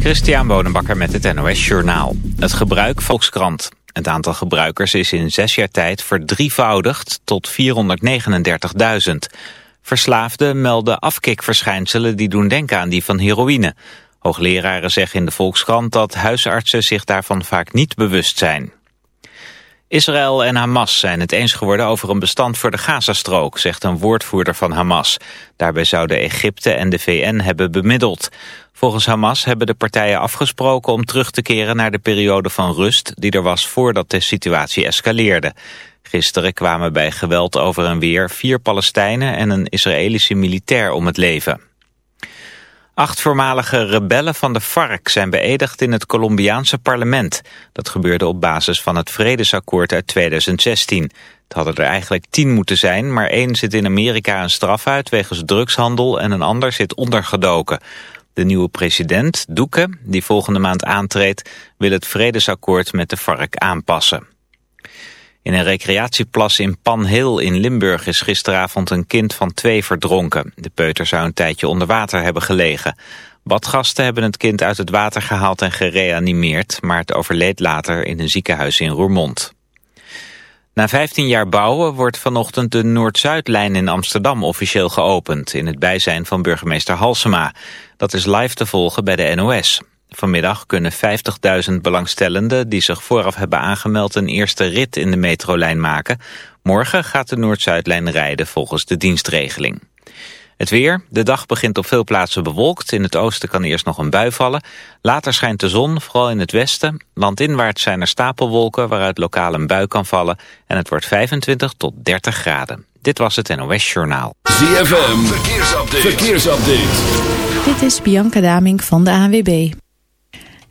Christian Bonenbakker met het NOS Journaal. Het gebruik Volkskrant. Het aantal gebruikers is in zes jaar tijd verdrievoudigd tot 439.000. Verslaafden melden afkikverschijnselen die doen denken aan die van heroïne. Hoogleraren zeggen in de Volkskrant dat huisartsen zich daarvan vaak niet bewust zijn. Israël en Hamas zijn het eens geworden over een bestand voor de Gazastrook, zegt een woordvoerder van Hamas. Daarbij zouden Egypte en de VN hebben bemiddeld. Volgens Hamas hebben de partijen afgesproken om terug te keren naar de periode van rust die er was voordat de situatie escaleerde. Gisteren kwamen bij geweld over en weer vier Palestijnen en een Israëlische militair om het leven. Acht voormalige rebellen van de FARC zijn beëdigd in het Colombiaanse parlement. Dat gebeurde op basis van het vredesakkoord uit 2016. Het hadden er eigenlijk tien moeten zijn, maar één zit in Amerika een straf uit wegens drugshandel en een ander zit ondergedoken. De nieuwe president, Duque, die volgende maand aantreedt, wil het vredesakkoord met de FARC aanpassen. In een recreatieplas in Panheel in Limburg is gisteravond een kind van twee verdronken. De peuter zou een tijdje onder water hebben gelegen. Badgasten hebben het kind uit het water gehaald en gereanimeerd, maar het overleed later in een ziekenhuis in Roermond. Na 15 jaar bouwen wordt vanochtend de Noord-Zuidlijn in Amsterdam officieel geopend, in het bijzijn van burgemeester Halsema. Dat is live te volgen bij de NOS. Vanmiddag kunnen 50.000 belangstellenden die zich vooraf hebben aangemeld een eerste rit in de metrolijn maken. Morgen gaat de Noord-Zuidlijn rijden volgens de dienstregeling. Het weer. De dag begint op veel plaatsen bewolkt. In het oosten kan eerst nog een bui vallen. Later schijnt de zon, vooral in het westen. Landinwaarts zijn er stapelwolken waaruit lokaal een bui kan vallen. En het wordt 25 tot 30 graden. Dit was het NOS Journaal. ZFM. Verkeersupdate. Verkeersupdate. Dit is Bianca Damink van de ANWB.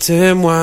témoin.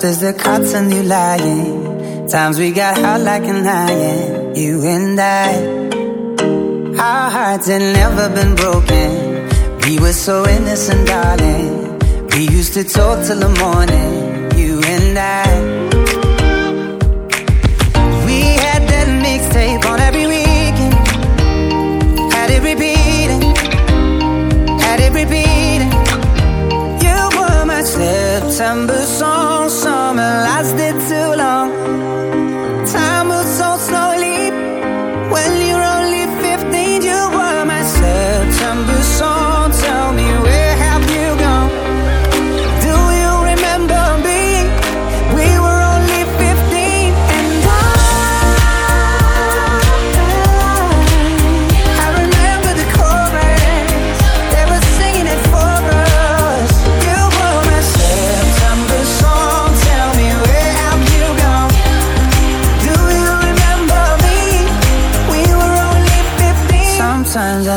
There's the cuts and you lying. Times we got hot like an iron, you and I. Our hearts had never been broken. We were so innocent, darling. We used to talk till the morning, you and I. We had that mixtape on every weekend. Had it repeating, had it repeating.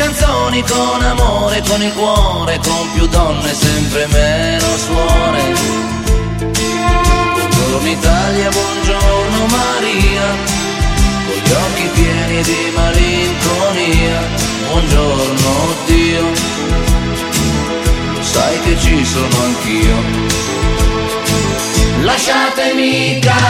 canzoni, con amore, con il cuore, con più donne, sempre meno suore. Buongiorno Italia, buongiorno Maria con gli occhi pieni di malinconia. Buongiorno Dio, sai che ci sono anch'io. Lasciatemi cantare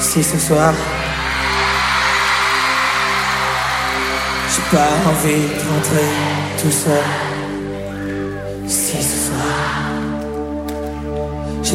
Si ce soir, j'ai pas envie de rentrer tout seul.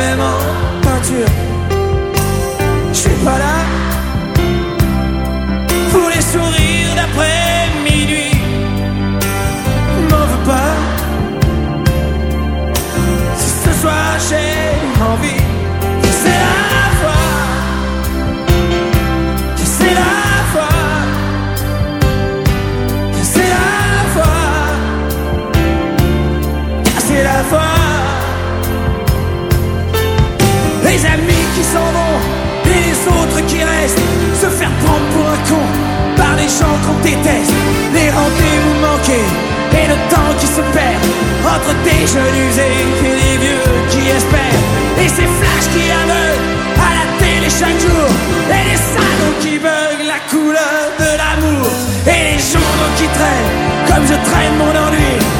même en peinture. Je suis pas là pour les sourires d'après minuit. M'en veux pas. Si ce soir j'ai envie, et les autres qui restent Se faire prendre pour un con par les gens qu'on déteste. Les rendez-vous manqués et le temps qui se perd Entre des jeunes usés et des vieux qui espèrent. Et ces flashs qui aveuglent à la télé chaque jour. Et les salons qui beuglent la couleur de l'amour. Et les journaux qui traînent comme je traîne mon ennui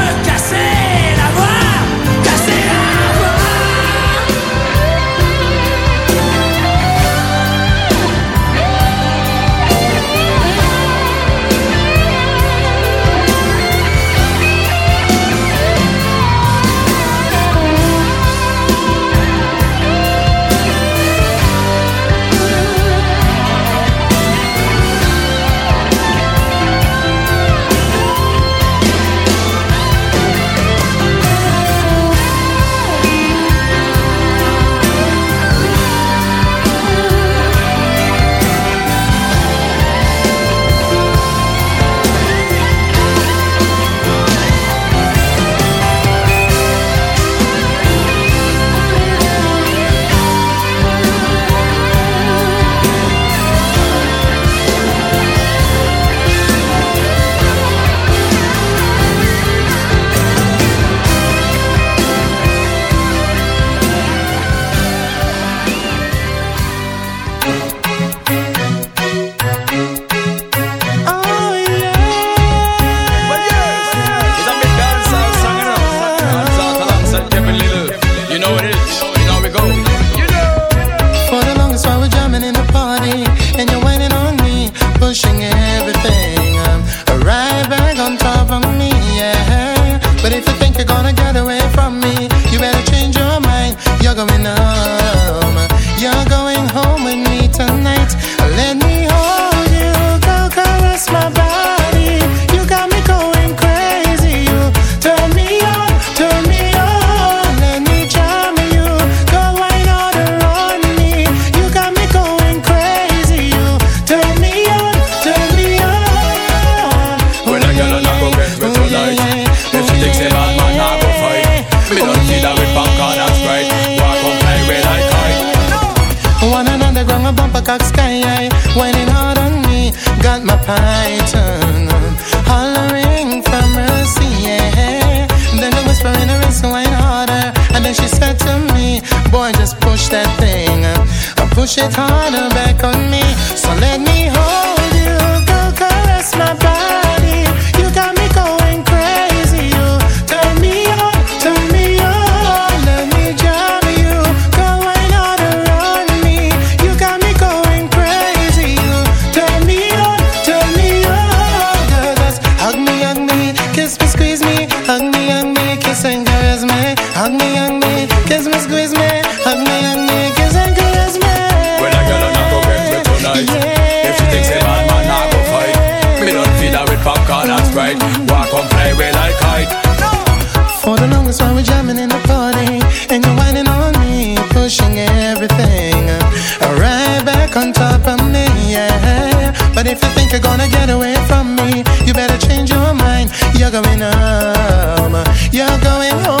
me, me, squeeze me, hug me, hug me, kiss me. When a girl go tonight, if she a man man go fight, me not feed her with and sprite. Kite. For the longest while we're jamming in the party, and you're whining on me, pushing everything right back on top of me. But if you think you're gonna get away from me, you better change your mind. You're going home. You're going home.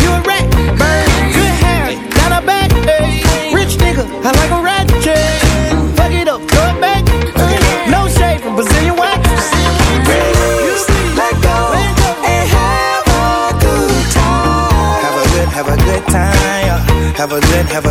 A good, have a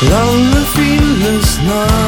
Lange files naar het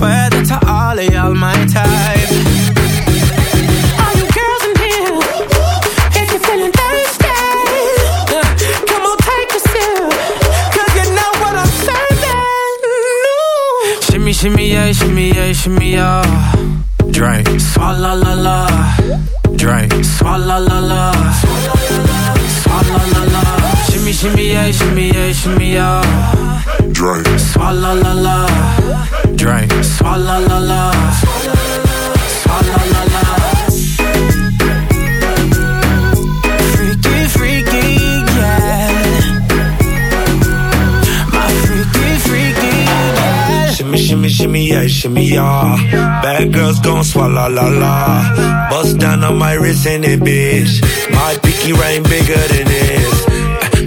swear that to all of y'all my type. All you girls in here, if you're feeling thirsty, come on, take a sip, 'cause you know what I'm serving. Shimmy, shimmy, yeah, shimmy, yeah, shimmy, yeah. Drink, swalla la la. Drink, swalla la la. Swalla la la. Shimmy, shimmy, yeah, shimmy, yeah, shimmy, yeah. Drake. Swalla la la. Drink, swalla la la. Swalla la la. Freaky, freaky, yeah. My freaky, freaky, yeah. Shimmy, shimmy, shimmy, yeah, shimmy, yeah. Bad girls gon' swallow la la. Bust down on my wrist and it, bitch. My pinky ring bigger than this.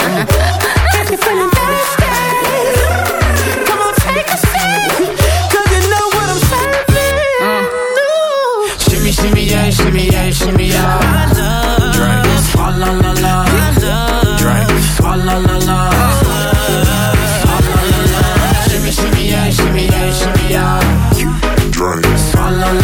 if you're feeling thirsty, come on, take a sip. 'Cause you know what I'm serving. Ooh. Shimmy, shimmy, yeah, shimmy, yeah, shimmy, yeah. Drink. Swalla la la. Drink. Swalla la la. Swalla la la. Shimmy, shimmy, yeah, shimmy, yeah, shimmy, yeah. Drink. Swalla la la.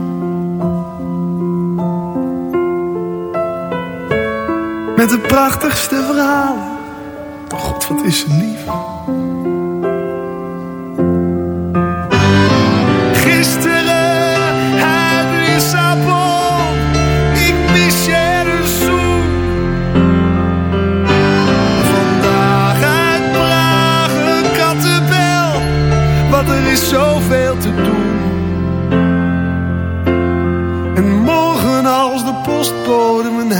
de prachtigste verhaal. God, wat is ze lief. Gisteren uit Lissabon, ik mis je dus een zoen. Vandaag uit Praag een kattenbel, Wat er is zoveel te doen. En morgen als de postbode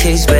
case, baby.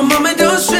So mama don't stress.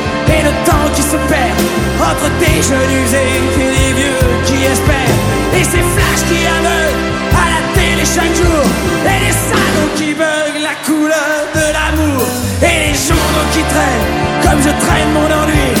et le temps qui se perd entre des jeunes usés et des vieux qui espèrent. Et ces flashs qui aveuglent à la télé chaque jour, et les salauds qui veulent la couleur de l'amour, et les journaux qui traînent comme je traîne mon ennui.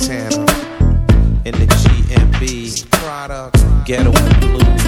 Santana. In the GMB Product. Ghetto Blues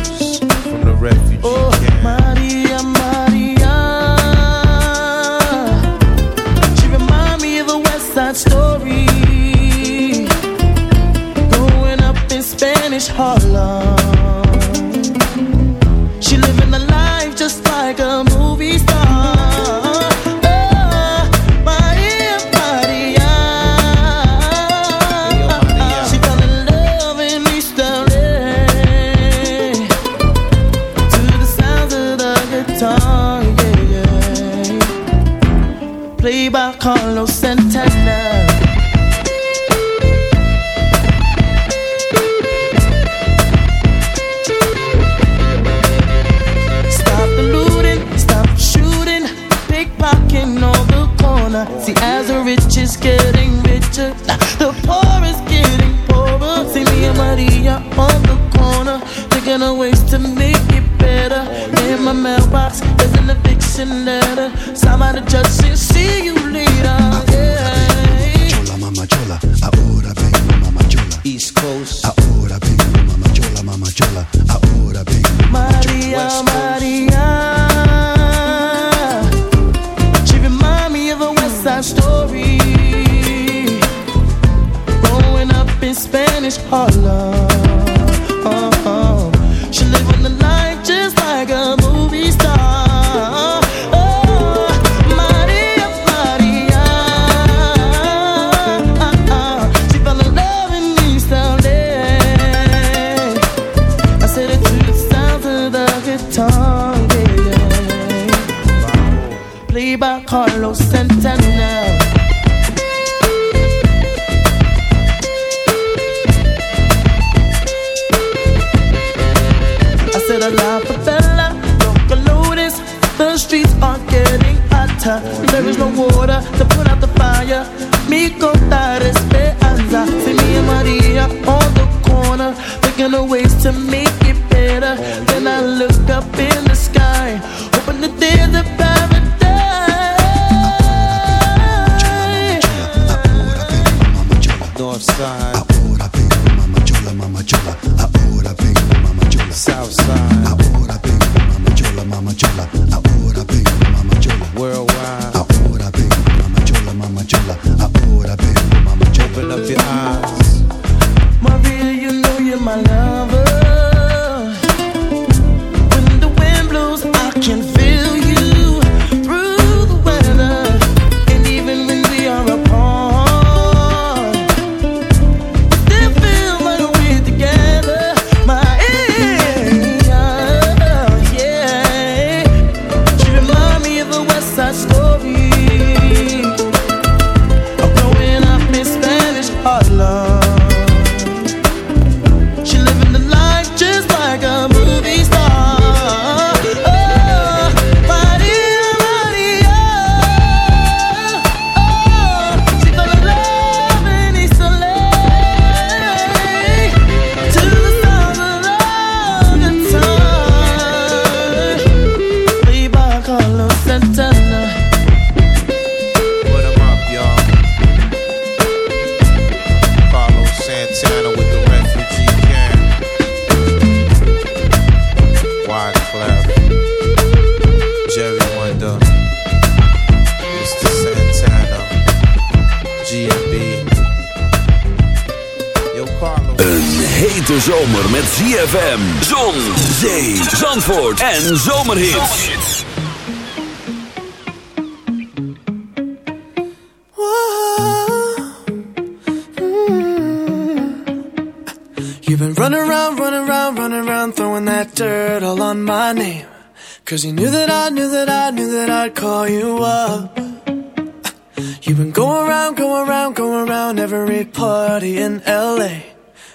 Carlos I said a la favela, Boca Lotus. The streets are getting hotter. There is no water to put out the fire. Mi contar esperanza. See me and Maria on the corner, thinking of ways to make it better. Then I look up in the sky, hoping that there's a hete zomer met ZFM, zon, zee, zandvoort en. You've been running around, running around, running around, throwing that dirt all on my name. Cause you knew that I, knew that I, knew that I'd call you up. You've been going around, going around, going around every party in LA.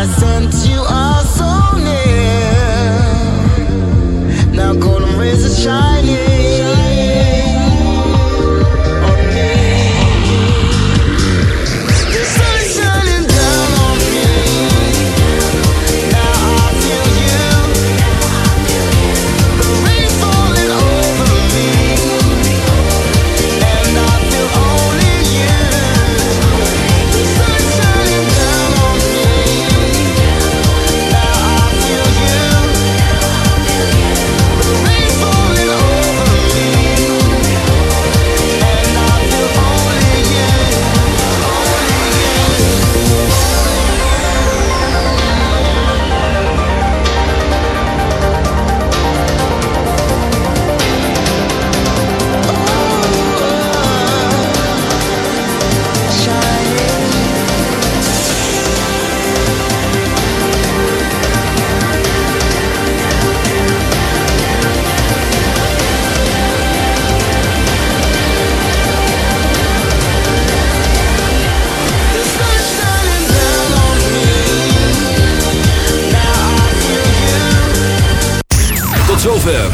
I sent you